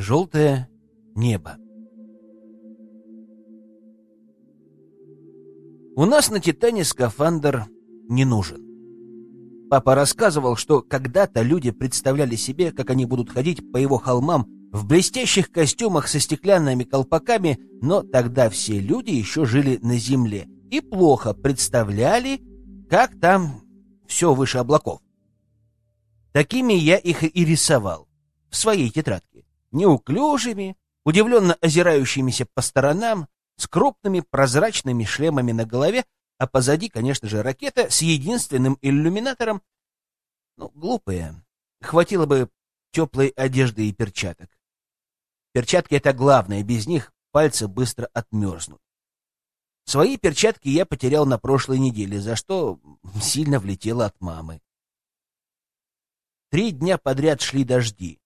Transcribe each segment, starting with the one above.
Желтое небо. У нас на Титане скафандр не нужен. Папа рассказывал, что когда-то люди представляли себе, как они будут ходить по его холмам в блестящих костюмах со стеклянными колпаками, но тогда все люди еще жили на земле и плохо представляли, как там все выше облаков. Такими я их и рисовал в своей тетрадке. Неуклюжими, удивленно озирающимися по сторонам, с крупными прозрачными шлемами на голове, а позади, конечно же, ракета с единственным иллюминатором. Ну, глупые. Хватило бы теплой одежды и перчаток. Перчатки — это главное, без них пальцы быстро отмерзнут. Свои перчатки я потерял на прошлой неделе, за что сильно влетело от мамы. Три дня подряд шли дожди.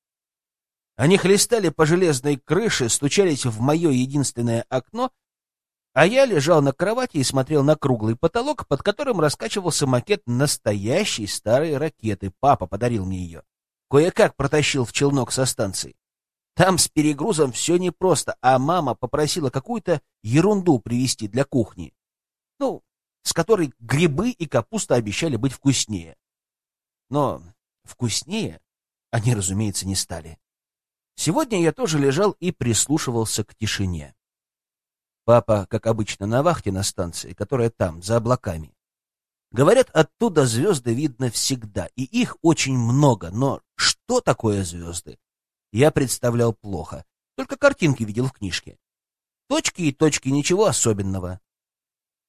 Они хлестали по железной крыше, стучались в мое единственное окно а я лежал на кровати и смотрел на круглый потолок, под которым раскачивался макет настоящей старой ракеты. Папа подарил мне ее. Кое-как протащил в челнок со станции. Там с перегрузом все непросто, а мама попросила какую-то ерунду привезти для кухни. Ну, с которой грибы и капуста обещали быть вкуснее. Но вкуснее они, разумеется, не стали. Сегодня я тоже лежал и прислушивался к тишине. Папа, как обычно, на вахте на станции, которая там, за облаками. Говорят, оттуда звезды видно всегда, и их очень много, но что такое звезды? Я представлял плохо, только картинки видел в книжке. Точки и точки, ничего особенного.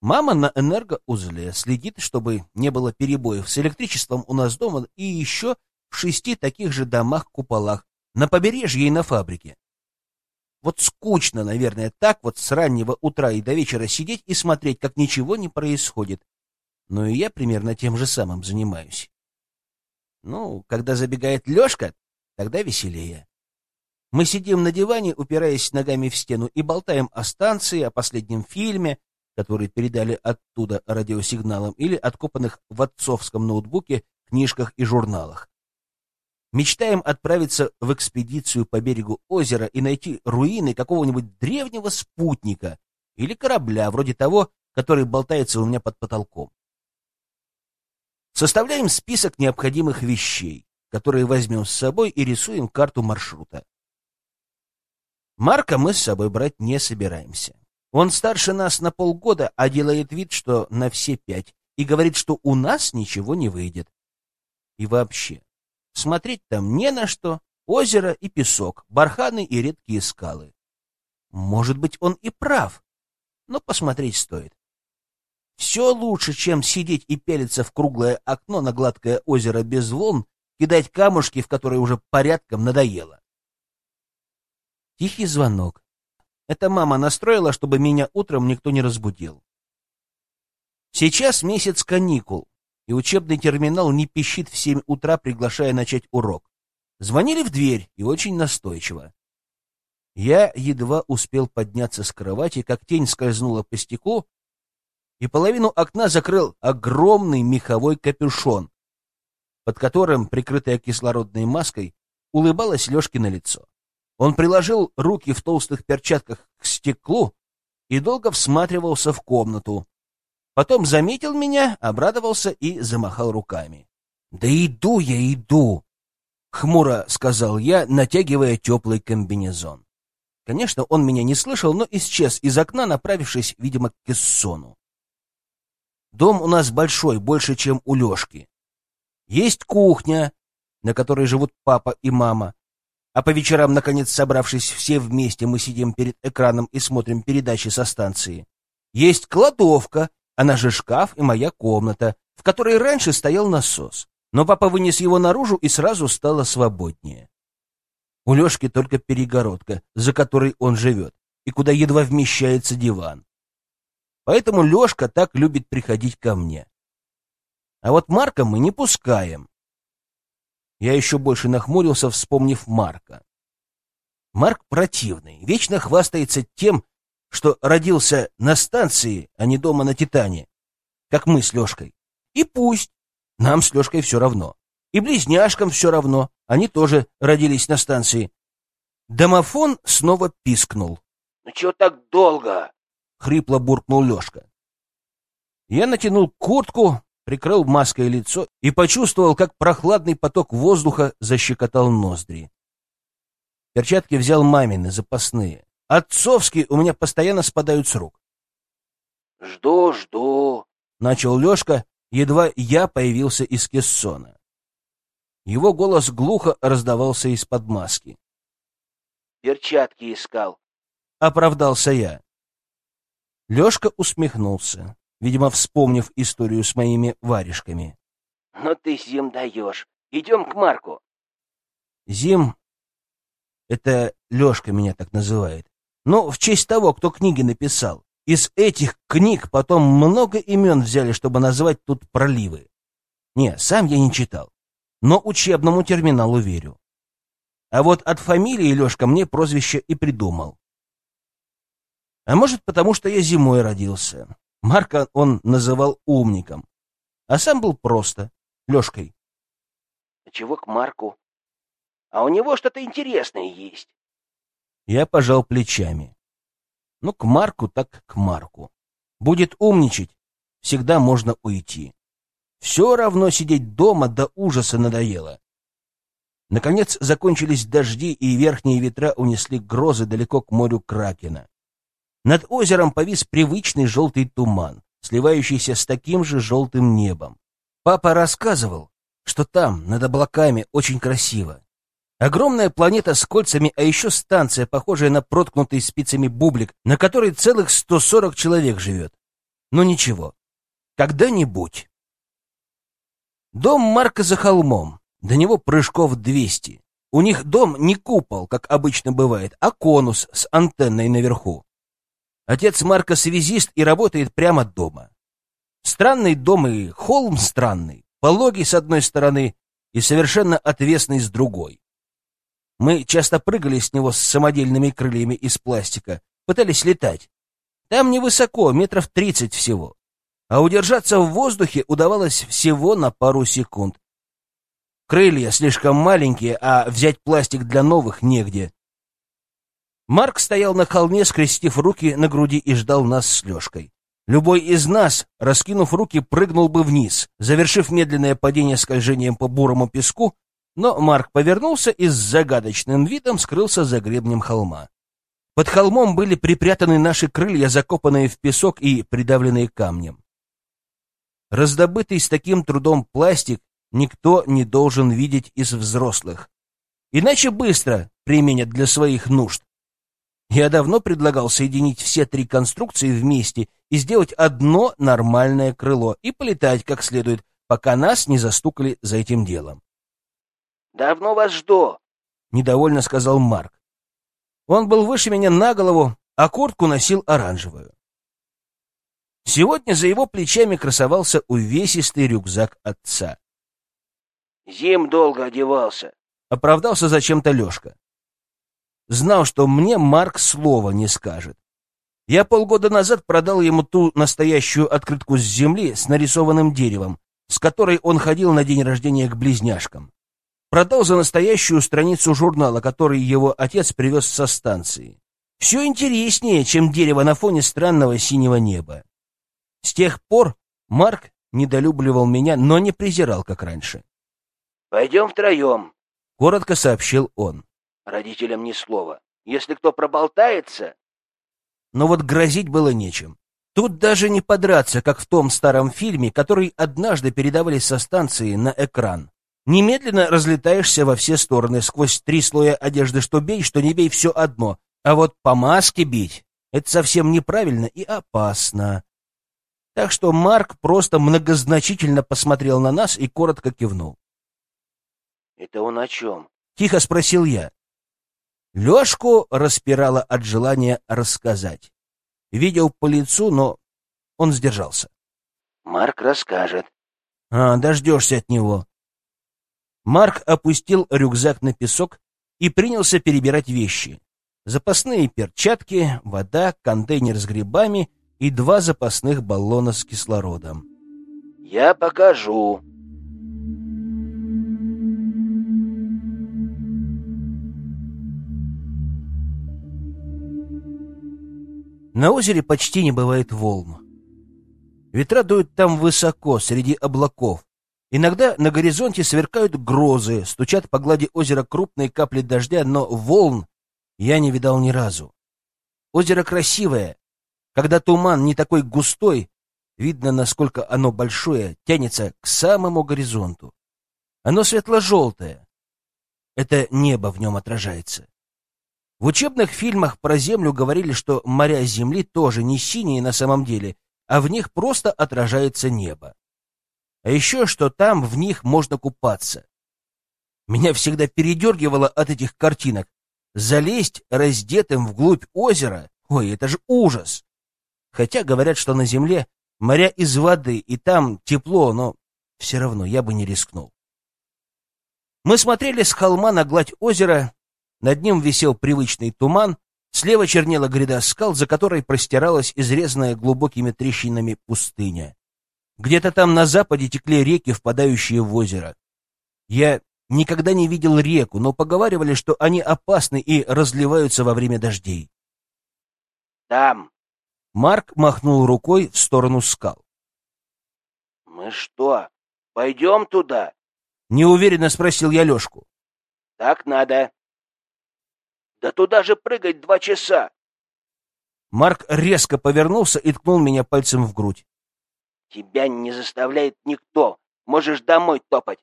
Мама на энергоузле следит, чтобы не было перебоев с электричеством у нас дома и еще в шести таких же домах-куполах на побережье и на фабрике. Вот скучно, наверное, так вот с раннего утра и до вечера сидеть и смотреть, как ничего не происходит. Но и я примерно тем же самым занимаюсь. Ну, когда забегает Лешка, тогда веселее. Мы сидим на диване, упираясь ногами в стену, и болтаем о станции, о последнем фильме, который передали оттуда радиосигналом или откопанных в отцовском ноутбуке книжках и журналах. Мечтаем отправиться в экспедицию по берегу озера и найти руины какого-нибудь древнего спутника или корабля, вроде того, который болтается у меня под потолком. Составляем список необходимых вещей, которые возьмем с собой и рисуем карту маршрута. Марка мы с собой брать не собираемся. Он старше нас на полгода, а делает вид, что на все пять, и говорит, что у нас ничего не выйдет. И вообще, Смотреть там не на что. Озеро и песок, барханы и редкие скалы. Может быть, он и прав, но посмотреть стоит. Все лучше, чем сидеть и пялиться в круглое окно на гладкое озеро без волн, кидать камушки, в которые уже порядком надоело. Тихий звонок. Это мама настроила, чтобы меня утром никто не разбудил. Сейчас месяц каникул и учебный терминал не пищит в семь утра, приглашая начать урок. Звонили в дверь, и очень настойчиво. Я едва успел подняться с кровати, как тень скользнула по стеклу, и половину окна закрыл огромный меховой капюшон, под которым, прикрытая кислородной маской, улыбалась Лешки на лицо. Он приложил руки в толстых перчатках к стеклу и долго всматривался в комнату, Потом заметил меня, обрадовался и замахал руками. «Да иду я, иду!» — хмуро сказал я, натягивая теплый комбинезон. Конечно, он меня не слышал, но исчез из окна, направившись, видимо, к кессону. Дом у нас большой, больше, чем у Лешки. Есть кухня, на которой живут папа и мама. А по вечерам, наконец, собравшись все вместе, мы сидим перед экраном и смотрим передачи со станции. Есть кладовка, она же шкаф и моя комната, в которой раньше стоял насос. Но папа вынес его наружу, и сразу стало свободнее. У Лешки только перегородка, за которой он живет, и куда едва вмещается диван. Поэтому Лешка так любит приходить ко мне. А вот Марка мы не пускаем. Я еще больше нахмурился, вспомнив Марка. Марк противный, вечно хвастается тем, что родился на станции, а не дома на Титане, как мы с Лешкой. И пусть. Нам с Лешкой все равно. И близняшкам все равно. Они тоже родились на станции. Домофон снова пискнул. «Ну чего так долго?» — хрипло буркнул Лешка. Я натянул куртку, прикрыл маской лицо и почувствовал, как прохладный поток воздуха защекотал ноздри. Перчатки взял мамины, запасные. Отцовские у меня постоянно спадают с рук. «Жду, жду», — начал Лешка, едва я появился из кессона. Его голос глухо раздавался из-под маски. «Перчатки искал», — оправдался я. Лешка усмехнулся, видимо, вспомнив историю с моими варежками. «Ну ты, Зим, даешь. Идем к Марку». Зим — это Лешка меня так называет. Ну, в честь того, кто книги написал. Из этих книг потом много имен взяли, чтобы назвать тут проливы. Не, сам я не читал, но учебному терминалу верю. А вот от фамилии Лешка мне прозвище и придумал. А может, потому что я зимой родился. Марка он называл умником, а сам был просто Лешкой. — Чего к Марку? А у него что-то интересное есть. Я пожал плечами. Ну, к Марку так к Марку. Будет умничать, всегда можно уйти. Все равно сидеть дома до ужаса надоело. Наконец закончились дожди, и верхние ветра унесли грозы далеко к морю Кракена. Над озером повис привычный желтый туман, сливающийся с таким же желтым небом. Папа рассказывал, что там, над облаками, очень красиво. Огромная планета с кольцами, а еще станция, похожая на проткнутый спицами бублик, на которой целых 140 человек живет. Но ничего, когда-нибудь. Дом Марка за холмом, до него прыжков 200. У них дом не купол, как обычно бывает, а конус с антенной наверху. Отец Марка связист и работает прямо дома. Странный дом и холм странный, пологий с одной стороны и совершенно отвесный с другой. Мы часто прыгали с него с самодельными крыльями из пластика, пытались летать. Там невысоко, метров тридцать всего. А удержаться в воздухе удавалось всего на пару секунд. Крылья слишком маленькие, а взять пластик для новых негде. Марк стоял на холме, скрестив руки на груди и ждал нас с Лешкой. Любой из нас, раскинув руки, прыгнул бы вниз, завершив медленное падение скольжением по бурому песку, но Марк повернулся и с загадочным видом скрылся за гребнем холма. Под холмом были припрятаны наши крылья, закопанные в песок и придавленные камнем. Раздобытый с таким трудом пластик никто не должен видеть из взрослых. Иначе быстро применят для своих нужд. Я давно предлагал соединить все три конструкции вместе и сделать одно нормальное крыло и полетать как следует, пока нас не застукали за этим делом. Давно вас жду, — недовольно сказал Марк. Он был выше меня на голову, а куртку носил оранжевую. Сегодня за его плечами красовался увесистый рюкзак отца. Зим долго одевался. Оправдался зачем-то Лешка. Знал, что мне Марк слова не скажет. Я полгода назад продал ему ту настоящую открытку с земли с нарисованным деревом, с которой он ходил на день рождения к близняшкам. Продал за настоящую страницу журнала, который его отец привез со станции. Все интереснее, чем дерево на фоне странного синего неба. С тех пор Марк недолюбливал меня, но не презирал, как раньше. «Пойдем втроем», — коротко сообщил он. «Родителям ни слова. Если кто проболтается...» Но вот грозить было нечем. Тут даже не подраться, как в том старом фильме, который однажды передавали со станции на экран. Немедленно разлетаешься во все стороны, сквозь три слоя одежды, что бей, что не бей, все одно. А вот по маске бить — это совсем неправильно и опасно. Так что Марк просто многозначительно посмотрел на нас и коротко кивнул. — Это он о чем? — тихо спросил я. Лешку распирало от желания рассказать. Видел по лицу, но он сдержался. — Марк расскажет. — А, дождешься от него. Марк опустил рюкзак на песок и принялся перебирать вещи. Запасные перчатки, вода, контейнер с грибами и два запасных баллона с кислородом. «Я покажу», На озере почти не бывает волн. Ветра дуют там высоко, среди облаков. Иногда на горизонте сверкают грозы, стучат по глади озера крупные капли дождя, но волн я не видал ни разу. Озеро красивое. Когда туман не такой густой, видно, насколько оно большое, тянется к самому горизонту. Оно светло-желтое. Это небо в нем отражается. В учебных фильмах про Землю говорили, что моря Земли тоже не синие на самом деле, а в них просто отражается небо. А еще, что там в них можно купаться. Меня всегда передергивало от этих картинок. Залезть раздетым вглубь озера — ой, это же ужас! Хотя говорят, что на Земле моря из воды, и там тепло, но все равно я бы не рискнул. Мы смотрели с холма на гладь озера, над ним висел привычный туман, слева чернела гряда скал, за которой простиралась изрезанная глубокими трещинами пустыня. Где-то там на западе текли реки, впадающие в озеро. Я никогда не видел реку, но поговаривали, что они опасны и разливаются во время дождей. Там. Марк махнул рукой в сторону скал. Мы что, пойдем туда? Неуверенно спросил я Лешку. Так надо. Да туда же прыгать два часа. Марк резко повернулся и ткнул меня пальцем в грудь. Тебя не заставляет никто. Можешь домой топать.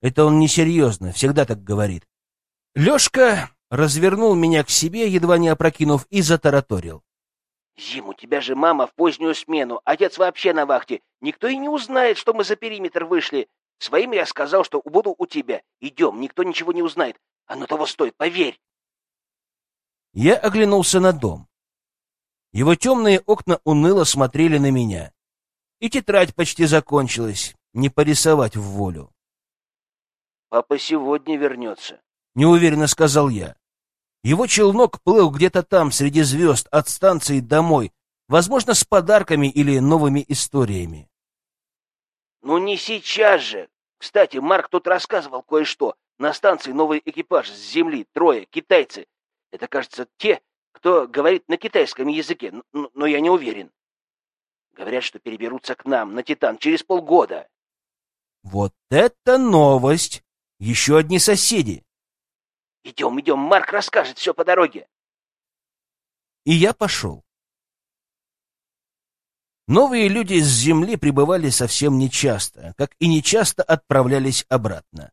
Это он несерьезно, всегда так говорит. Лешка развернул меня к себе, едва не опрокинув, и затараторил. Зим, у тебя же мама в позднюю смену, отец вообще на вахте. Никто и не узнает, что мы за периметр вышли. Своим я сказал, что буду у тебя. Идем, никто ничего не узнает. Оно того стоит, поверь. Я оглянулся на дом. Его темные окна уныло смотрели на меня. И тетрадь почти закончилась. Не порисовать в волю. Папа сегодня вернется. Неуверенно сказал я. Его челнок плыл где-то там, среди звезд, от станции домой, возможно, с подарками или новыми историями. Ну не сейчас же. Кстати, Марк тут рассказывал кое-что. На станции новый экипаж с земли, трое, китайцы. Это, кажется, те, кто говорит на китайском языке, но, но я не уверен. Говорят, что переберутся к нам на Титан через полгода. Вот это новость! Еще одни соседи. Идем, идем, Марк расскажет все по дороге. И я пошел. Новые люди с земли прибывали совсем нечасто, как и нечасто отправлялись обратно.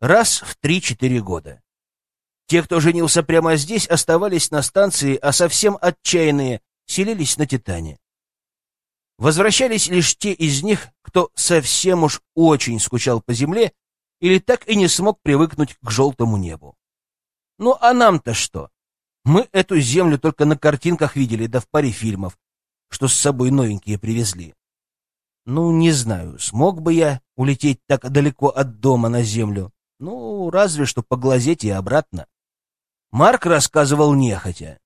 Раз в три-четыре года. Те, кто женился прямо здесь, оставались на станции, а совсем отчаянные селились на Титане. Возвращались лишь те из них, кто совсем уж очень скучал по земле или так и не смог привыкнуть к желтому небу. Ну а нам-то что? Мы эту землю только на картинках видели, да в паре фильмов, что с собой новенькие привезли. Ну, не знаю, смог бы я улететь так далеко от дома на землю. Ну, разве что поглазеть и обратно. Марк рассказывал нехотя.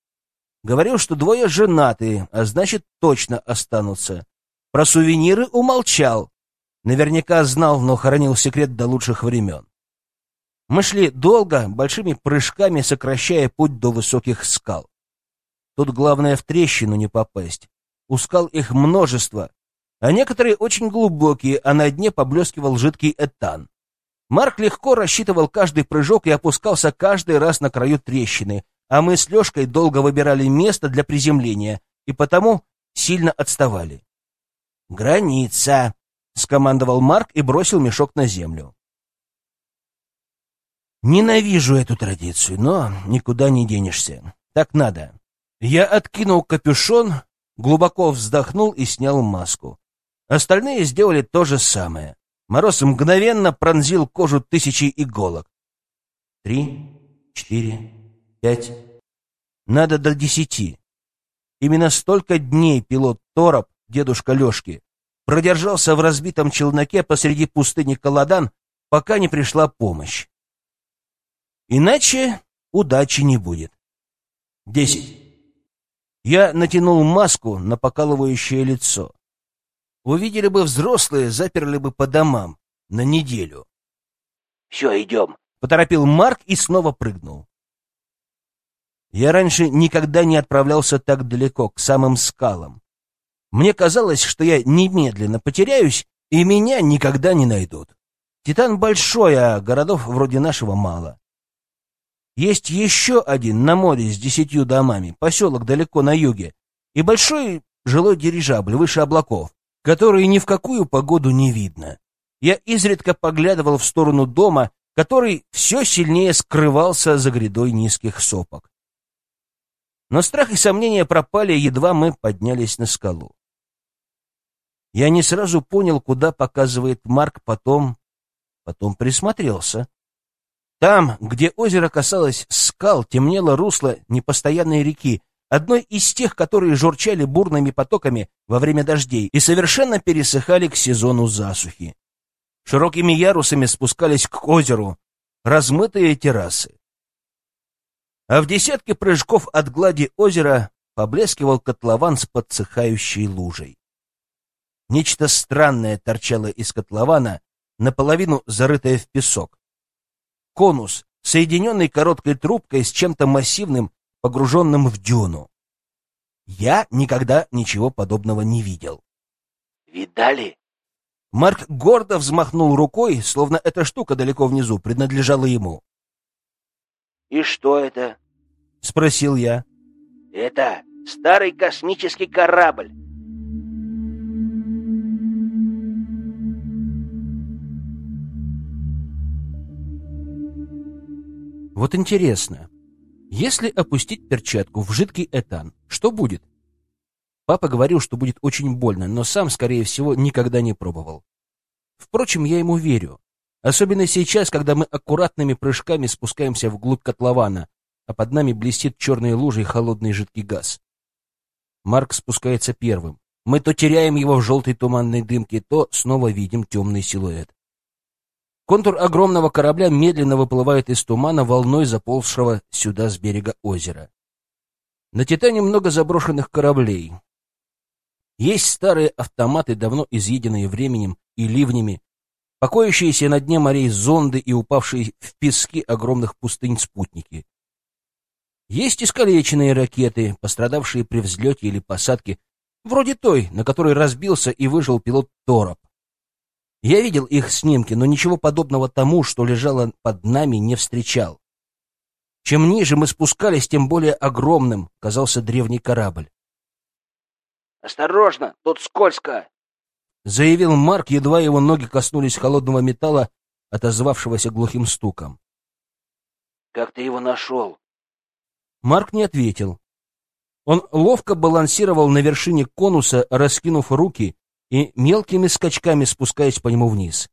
Говорил, что двое женатые, а значит, точно останутся. Про сувениры умолчал. Наверняка знал, но хранил секрет до лучших времен. Мы шли долго, большими прыжками сокращая путь до высоких скал. Тут главное в трещину не попасть. У скал их множество, а некоторые очень глубокие, а на дне поблескивал жидкий этан. Марк легко рассчитывал каждый прыжок и опускался каждый раз на краю трещины, а мы с Лешкой долго выбирали место для приземления и потому сильно отставали. «Граница!» — скомандовал Марк и бросил мешок на землю. Ненавижу эту традицию, но никуда не денешься. Так надо. Я откинул капюшон, глубоко вздохнул и снял маску. Остальные сделали то же самое. Мороз мгновенно пронзил кожу тысячи иголок. Три, четыре, пять. Надо до десяти. Именно столько дней пилот Тороп, дедушка Лешки, продержался в разбитом челноке посреди пустыни Каладан, пока не пришла помощь. Иначе удачи не будет. Десять. Я натянул маску на покалывающее лицо. Увидели бы взрослые, заперли бы по домам на неделю. — Все, идем, — поторопил Марк и снова прыгнул. Я раньше никогда не отправлялся так далеко, к самым скалам. Мне казалось, что я немедленно потеряюсь, и меня никогда не найдут. Титан большой, а городов вроде нашего мало. Есть еще один на море с десятью домами, поселок далеко на юге, и большой жилой дирижабль выше облаков, который ни в какую погоду не видно. Я изредка поглядывал в сторону дома, который все сильнее скрывался за грядой низких сопок. Но страх и сомнения пропали, едва мы поднялись на скалу. Я не сразу понял, куда показывает Марк, потом... потом присмотрелся. Там, где озеро касалось скал, темнело русло непостоянной реки, одной из тех, которые журчали бурными потоками во время дождей и совершенно пересыхали к сезону засухи. Широкими ярусами спускались к озеру размытые террасы. А в десятке прыжков от глади озера поблескивал котлован с подсыхающей лужей. Нечто странное торчало из котлована, наполовину зарытое в песок. Конус, соединенный короткой трубкой с чем-то массивным, погруженным в дюну. Я никогда ничего подобного не видел. «Видали?» Марк гордо взмахнул рукой, словно эта штука далеко внизу принадлежала ему. «И что это?» — спросил я. «Это старый космический корабль». Вот интересно, если опустить перчатку в жидкий этан, что будет? Папа говорил, что будет очень больно, но сам, скорее всего, никогда не пробовал. Впрочем, я ему верю. Особенно сейчас, когда мы аккуратными прыжками спускаемся вглубь котлована, а под нами блестит черной лужей холодный жидкий газ. Марк спускается первым. Мы то теряем его в желтой туманной дымке, то снова видим темный силуэт. Контур огромного корабля медленно выплывает из тумана волной заползшего сюда с берега озера. На «Титане» много заброшенных кораблей. Есть старые автоматы, давно изъеденные временем и ливнями, покоящиеся на дне морей зонды и упавшие в пески огромных пустынь спутники. Есть искалеченные ракеты, пострадавшие при взлете или посадке, вроде той, на которой разбился и выжил пилот Тороп. Я видел их снимки, но ничего подобного тому, что лежало под нами, не встречал. Чем ниже мы спускались, тем более огромным казался древний корабль. «Осторожно, тут скользко!» — заявил Марк, едва его ноги коснулись холодного металла, отозвавшегося глухим стуком. «Как ты его нашел?» Марк не ответил. Он ловко балансировал на вершине конуса, раскинув руки и мелкими скачками спускаясь по нему вниз.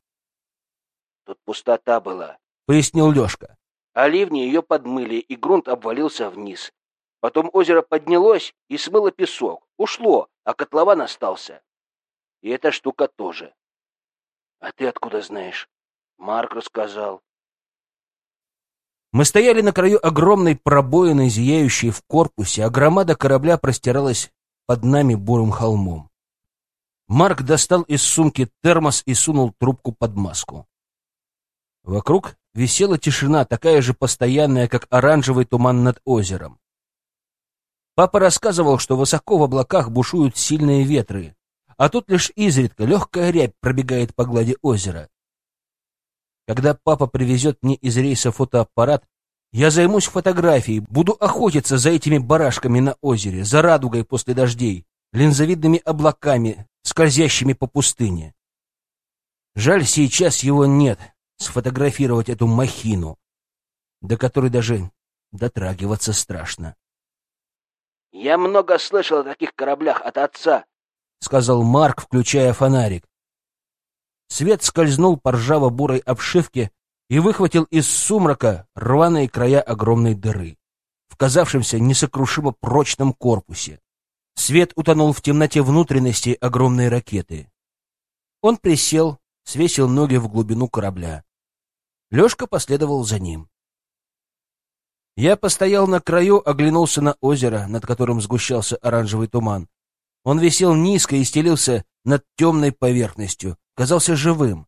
«Тут пустота была», — пояснил Лешка. «А ливни ее подмыли, и грунт обвалился вниз. Потом озеро поднялось и смыло песок. Ушло, а котлован остался. И эта штука тоже. А ты откуда знаешь? Марк рассказал. Мы стояли на краю огромной пробоины, зияющей в корпусе, а громада корабля простиралась под нами бурым холмом. Марк достал из сумки термос и сунул трубку под маску. Вокруг висела тишина, такая же постоянная, как оранжевый туман над озером. Папа рассказывал, что высоко в облаках бушуют сильные ветры, а тут лишь изредка легкая рябь пробегает по глади озера. Когда папа привезет мне из рейса фотоаппарат, я займусь фотографией, буду охотиться за этими барашками на озере, за радугой после дождей, линзовидными облаками, скользящими по пустыне. Жаль, сейчас его нет, сфотографировать эту махину, до которой даже дотрагиваться страшно. — Я много слышал о таких кораблях от отца, — сказал Марк, включая фонарик. Свет скользнул по ржаво-бурой обшивке и выхватил из сумрака рваные края огромной дыры в казавшемся несокрушимо прочном корпусе. Свет утонул в темноте внутренности огромной ракеты. Он присел, свесил ноги в глубину корабля. Лёшка последовал за ним. Я постоял на краю, оглянулся на озеро, над которым сгущался оранжевый туман. Он висел низко и стелился над темной поверхностью, казался живым,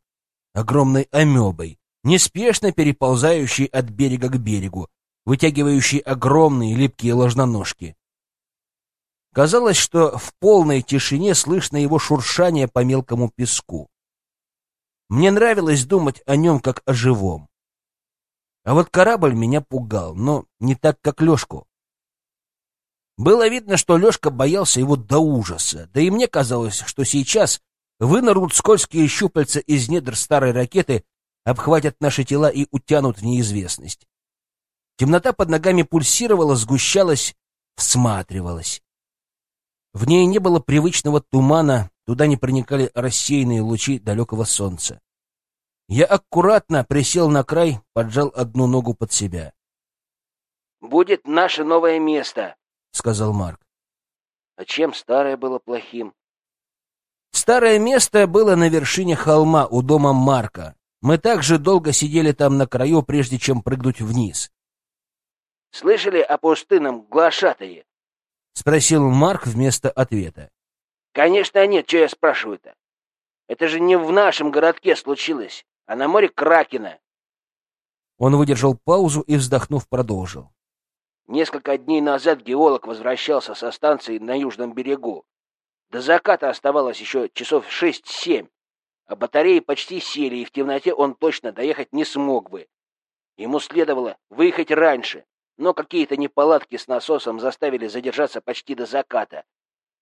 огромной амебой, неспешно переползающей от берега к берегу, вытягивающий огромные липкие ложноножки. Казалось, что в полной тишине слышно его шуршание по мелкому песку. Мне нравилось думать о нем как о живом. А вот корабль меня пугал, но не так, как Лешку. Было видно, что Лешка боялся его до ужаса, да и мне казалось, что сейчас вынырнут скользкие щупальца из недр старой ракеты, обхватят наши тела и утянут в неизвестность. Темнота под ногами пульсировала, сгущалась, всматривалась. В ней не было привычного тумана, туда не проникали рассеянные лучи далекого солнца. Я аккуратно присел на край, поджал одну ногу под себя. «Будет наше новое место», — сказал Марк. «А чем старое было плохим?» Старое место было на вершине холма у дома Марка. Мы также долго сидели там на краю, прежде чем прыгнуть вниз. «Слышали о пустынном глашатае?» — спросил Марк вместо ответа. «Конечно нет, что я спрашиваю-то? Это же не в нашем городке случилось, а на море Кракена». Он выдержал паузу и, вздохнув, продолжил. Несколько дней назад геолог возвращался со станции на южном берегу. До заката оставалось еще часов шесть-семь, а батареи почти сели, и в темноте он точно доехать не смог бы. Ему следовало выехать раньше, но какие-то неполадки с насосом заставили задержаться почти до заката.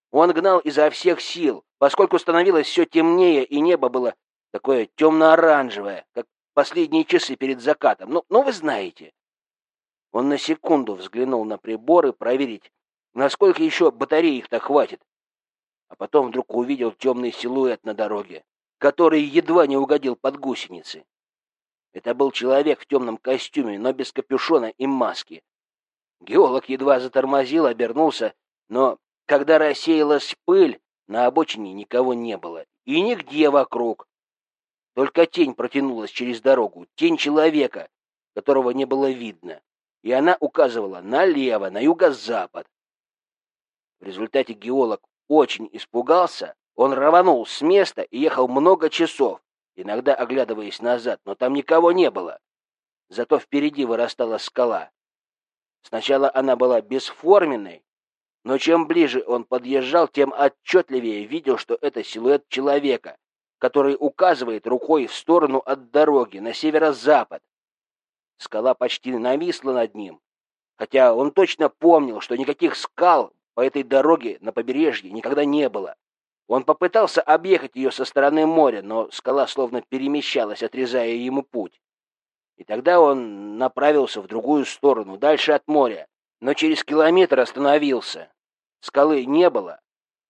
Он гнал изо всех сил, поскольку становилось все темнее, и небо было такое темно-оранжевое, как последние часы перед закатом. Ну, ну вы знаете. Он на секунду взглянул на приборы, проверить, насколько еще батареи их-то хватит. А потом вдруг увидел темный силуэт на дороге, который едва не угодил под гусеницы. Это был человек в темном костюме, но без капюшона и маски. Геолог едва затормозил, обернулся, но когда рассеялась пыль, на обочине никого не было. И нигде вокруг. Только тень протянулась через дорогу, тень человека, которого не было видно. И она указывала налево, на юго-запад. В результате геолог очень испугался, он рванул с места и ехал много часов, иногда оглядываясь назад, но там никого не было. Зато впереди вырастала скала. Сначала она была бесформенной, но чем ближе он подъезжал, тем отчетливее видел, что это силуэт человека, который указывает рукой в сторону от дороги, на северо-запад. Скала почти нависла над ним, хотя он точно помнил, что никаких скал по этой дороге на побережье никогда не было. Он попытался объехать ее со стороны моря, но скала словно перемещалась, отрезая ему путь. И тогда он направился в другую сторону, дальше от моря, но через километр остановился. Скалы не было,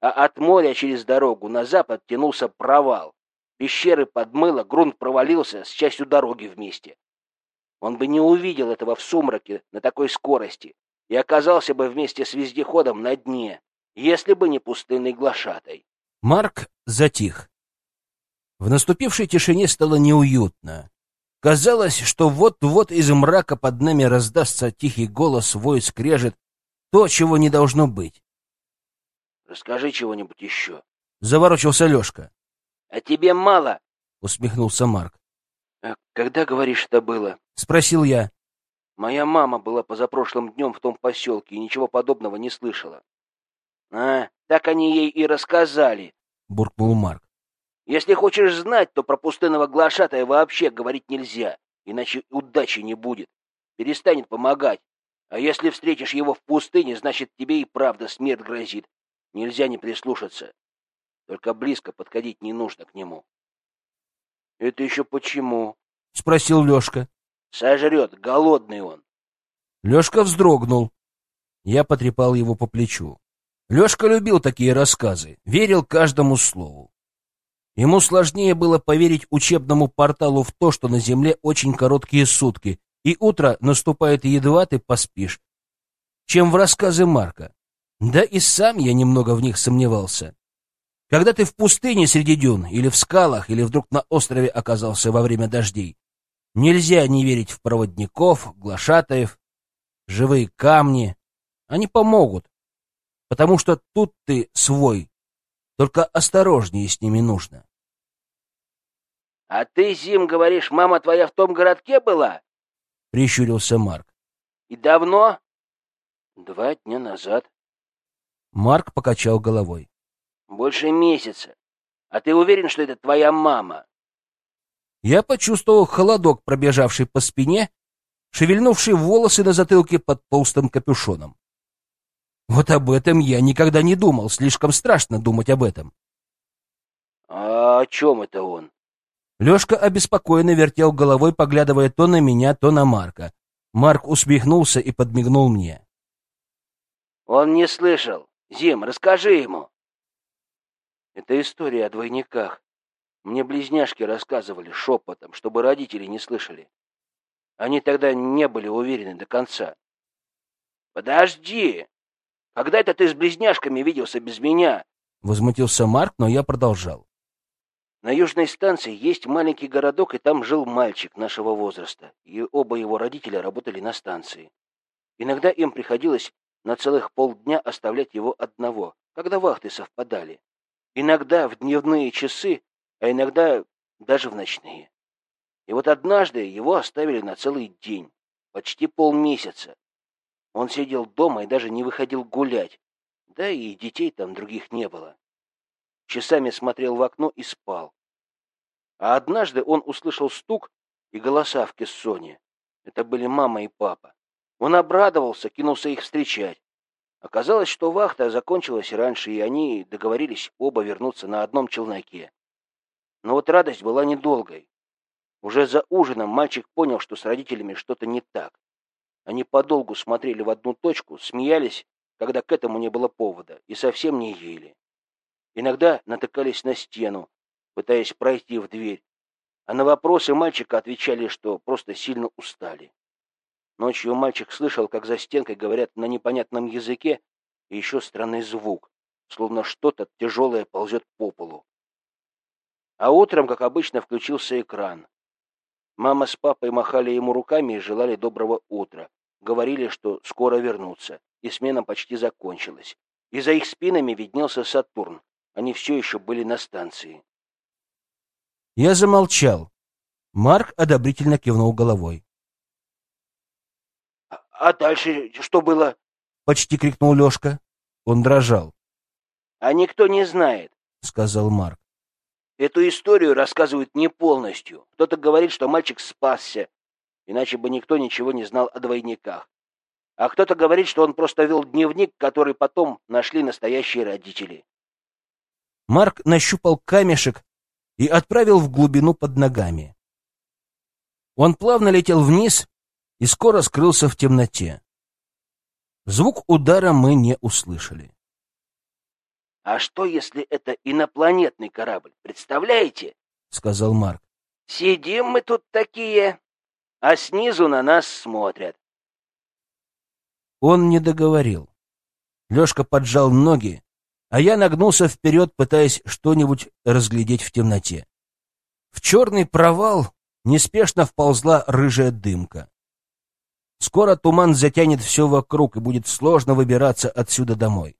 а от моря через дорогу на запад тянулся провал. Пещеры подмыло, грунт провалился с частью дороги вместе. Он бы не увидел этого в сумраке на такой скорости и оказался бы вместе с вездеходом на дне, если бы не пустынный глашатай. Марк затих. В наступившей тишине стало неуютно. Казалось, что вот-вот из мрака под нами раздастся тихий голос, вой скрежет, то, чего не должно быть. «Расскажи чего-нибудь еще», — заворочился Лешка. «А тебе мало?» — усмехнулся Марк. «А когда, говоришь, это было?» — спросил я. «Моя мама была позапрошлым днем в том поселке и ничего подобного не слышала. «А, так они ей и рассказали», — буркнул Марк. «Если хочешь знать, то про пустынного глашатая вообще говорить нельзя, иначе удачи не будет. Перестанет помогать. А если встретишь его в пустыне, значит, тебе и правда смерть грозит. Нельзя не прислушаться. Только близко подходить не нужно к нему». «Это еще почему?» — спросил Лешка. «Сожрет, голодный он». Лешка вздрогнул. Я потрепал его по плечу. Лешка любил такие рассказы, верил каждому слову. Ему сложнее было поверить учебному порталу в то, что на Земле очень короткие сутки, и утро наступает едва ты поспишь, чем в рассказы Марка. Да и сам я немного в них сомневался. Когда ты в пустыне среди дюн, или в скалах, или вдруг на острове оказался во время дождей, нельзя не верить в проводников, глашатаев, живые камни. Они помогут, потому что тут ты свой, только осторожнее с ними нужно. — А ты, Зим, говоришь, мама твоя в том городке была? — прищурился Марк. — И давно? Два дня назад. Марк покачал головой. Больше месяца. А ты уверен, что это твоя мама? Я почувствовал холодок, пробежавший по спине, шевельнувший волосы на затылке под толстым капюшоном. Вот об этом я никогда не думал, слишком страшно думать об этом. А о чем это он? Лешка обеспокоенно вертел головой, поглядывая то на меня, то на Марка. Марк усмехнулся и подмигнул мне. Он не слышал. Зим, расскажи ему. Это история о двойниках. Мне близняшки рассказывали шепотом, чтобы родители не слышали. Они тогда не были уверены до конца. Подожди! Когда это ты с близняшками виделся без меня? Возмутился Марк, но я продолжал. На южной станции есть маленький городок, и там жил мальчик нашего возраста, и оба его родителя работали на станции. Иногда им приходилось на целых полдня оставлять его одного, когда вахты совпадали. Иногда в дневные часы, а иногда даже в ночные. И вот однажды его оставили на целый день, почти полмесяца. Он сидел дома и даже не выходил гулять, да и детей там других не было. Часами смотрел в окно и спал. А однажды он услышал стук и голоса в кессоне. Это были мама и папа. Он обрадовался, кинулся их встречать. Оказалось, что вахта закончилась раньше, и они договорились оба вернуться на одном челноке. Но вот радость была недолгой. Уже за ужином мальчик понял, что с родителями что-то не так. Они подолгу смотрели в одну точку, смеялись, когда к этому не было повода, и совсем не ели. Иногда натыкались на стену, пытаясь пройти в дверь, а на вопросы мальчика отвечали, что просто сильно устали. Ночью мальчик слышал, как за стенкой говорят на непонятном языке, и еще странный звук, словно что-то тяжелое ползет по полу. А утром, как обычно, включился экран. Мама с папой махали ему руками и желали доброго утра. Говорили, что скоро вернутся, и смена почти закончилась. И за их спинами виднелся Сатурн. Они все еще были на станции. Я замолчал. Марк одобрительно кивнул головой. А дальше что было? Почти крикнул Лешка. Он дрожал. А никто не знает, сказал Марк. Эту историю рассказывают не полностью. Кто-то говорит, что мальчик спасся, иначе бы никто ничего не знал о двойниках. А кто-то говорит, что он просто вел дневник, который потом нашли настоящие родители. Марк нащупал камешек и отправил в глубину под ногами. Он плавно летел вниз, и скоро скрылся в темноте. Звук удара мы не услышали. «А что, если это инопланетный корабль? Представляете?» — сказал Марк. «Сидим мы тут такие, а снизу на нас смотрят». Он не договорил. Лешка поджал ноги, а я нагнулся вперед, пытаясь что-нибудь разглядеть в темноте. В черный провал неспешно вползла рыжая дымка. Скоро туман затянет все вокруг, и будет сложно выбираться отсюда домой.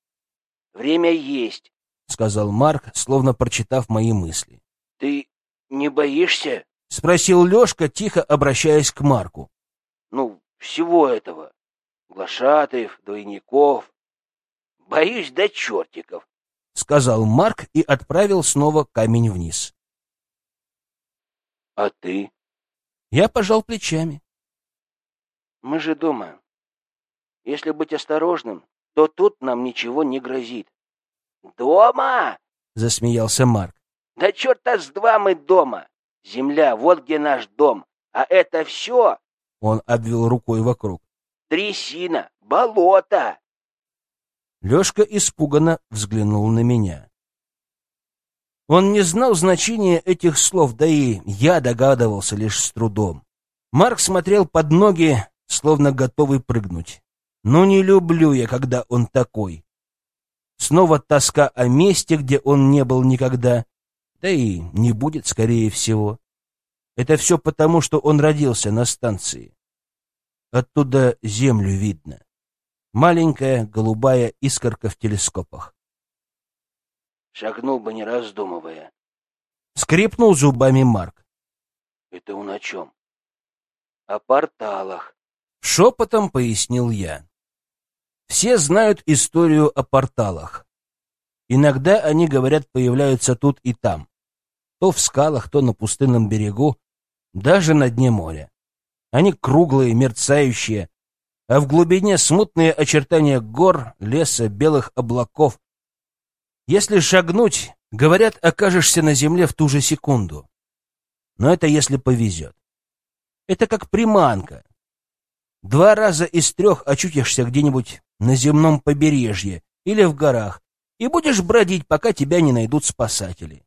«Время есть», — сказал Марк, словно прочитав мои мысли. «Ты не боишься?» — спросил Лешка, тихо обращаясь к Марку. «Ну, всего этого. Глашатаев, двойников. Боюсь до чертиков», — сказал Марк и отправил снова камень вниз. «А ты?» Я пожал плечами. Мы же дома. Если быть осторожным, то тут нам ничего не грозит. Дома? Засмеялся Марк. Да черта с два мы дома. Земля, вот где наш дом. А это все... Он обвел рукой вокруг. Трясина, болото. Лешка испуганно взглянул на меня. Он не знал значения этих слов, да и я догадывался лишь с трудом. Марк смотрел под ноги, словно готовый прыгнуть. Но не люблю я, когда он такой. Снова тоска о месте, где он не был никогда, да и не будет, скорее всего. Это все потому, что он родился на станции. Оттуда землю видно. Маленькая голубая искорка в телескопах. Шагнул бы, не раздумывая. Скрипнул зубами Марк. Это он о чем? О порталах. Шепотом пояснил я. Все знают историю о порталах. Иногда они, говорят, появляются тут и там. То в скалах, то на пустынном берегу, даже на дне моря. Они круглые, мерцающие, а в глубине смутные очертания гор, леса, белых облаков. Если шагнуть, говорят, окажешься на земле в ту же секунду. Но это если повезет. Это как приманка. Два раза из трех очутишься где-нибудь на земном побережье или в горах и будешь бродить, пока тебя не найдут спасатели.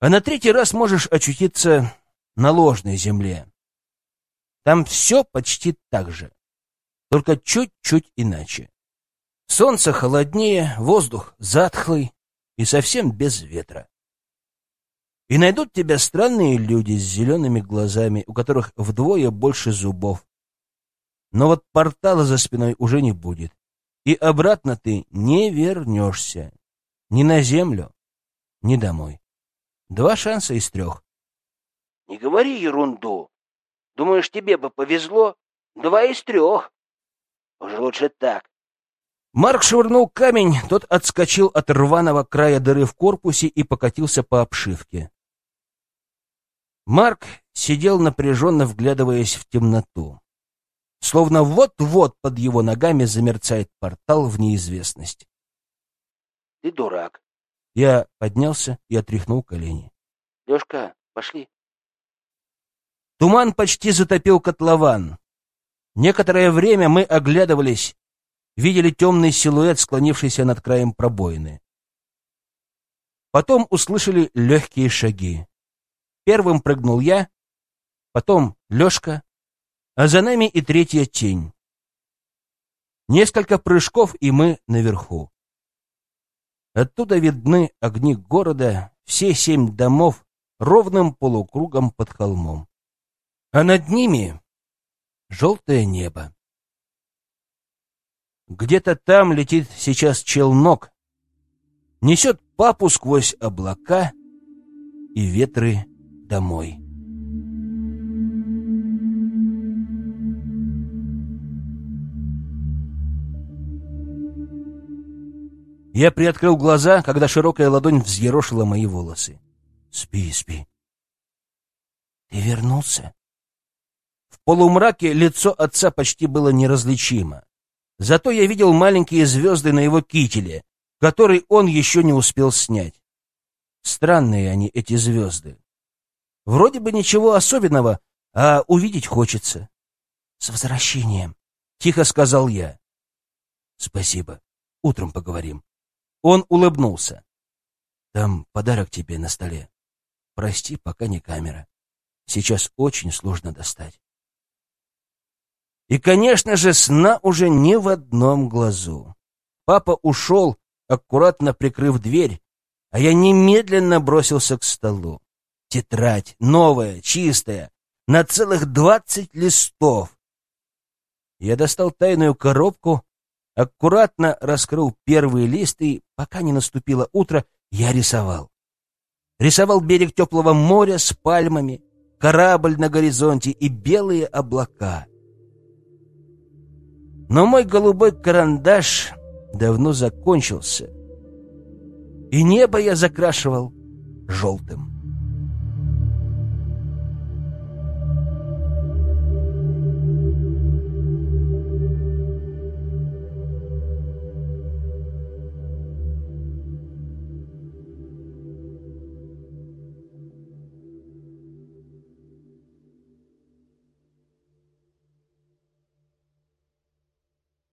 А на третий раз можешь очутиться на ложной земле. Там все почти так же, только чуть-чуть иначе. Солнце холоднее, воздух затхлый и совсем без ветра. И найдут тебя странные люди с зелеными глазами, у которых вдвое больше зубов. Но вот портала за спиной уже не будет, и обратно ты не вернешься. Ни на землю, ни домой. Два шанса из трех. — Не говори ерунду. Думаешь, тебе бы повезло? Два из трех. Уже лучше так. Марк швырнул камень, тот отскочил от рваного края дыры в корпусе и покатился по обшивке. Марк сидел напряженно, вглядываясь в темноту. Словно вот-вот под его ногами замерцает портал в неизвестность. — Ты дурак. Я поднялся и отряхнул колени. — Лешка, пошли. Туман почти затопил котлован. Некоторое время мы оглядывались, видели темный силуэт, склонившийся над краем пробоины. Потом услышали легкие шаги. Первым прыгнул я, потом Лешка, а за нами и третья тень. Несколько прыжков, и мы наверху. Оттуда видны огни города, все семь домов ровным полукругом под холмом. А над ними желтое небо. Где-то там летит сейчас челнок, несет папу сквозь облака и ветры домой. Я приоткрыл глаза, когда широкая ладонь взъерошила мои волосы. «Спи, спи». «Ты вернулся?» В полумраке лицо отца почти было неразличимо. Зато я видел маленькие звезды на его кителе, который он еще не успел снять. Странные они, эти звезды. Вроде бы ничего особенного, а увидеть хочется. — С возвращением, — тихо сказал я. — Спасибо. Утром поговорим. Он улыбнулся. — Там подарок тебе на столе. Прости, пока не камера. Сейчас очень сложно достать. И, конечно же, сна уже ни в одном глазу. Папа ушел, аккуратно прикрыв дверь, а я немедленно бросился к столу. Тетрадь, новая, чистая, на целых двадцать листов. Я достал тайную коробку, аккуратно раскрыл первые листы, и, пока не наступило утро, я рисовал. Рисовал берег теплого моря с пальмами, корабль на горизонте и белые облака. Но мой голубой карандаш давно закончился, и небо я закрашивал желтым.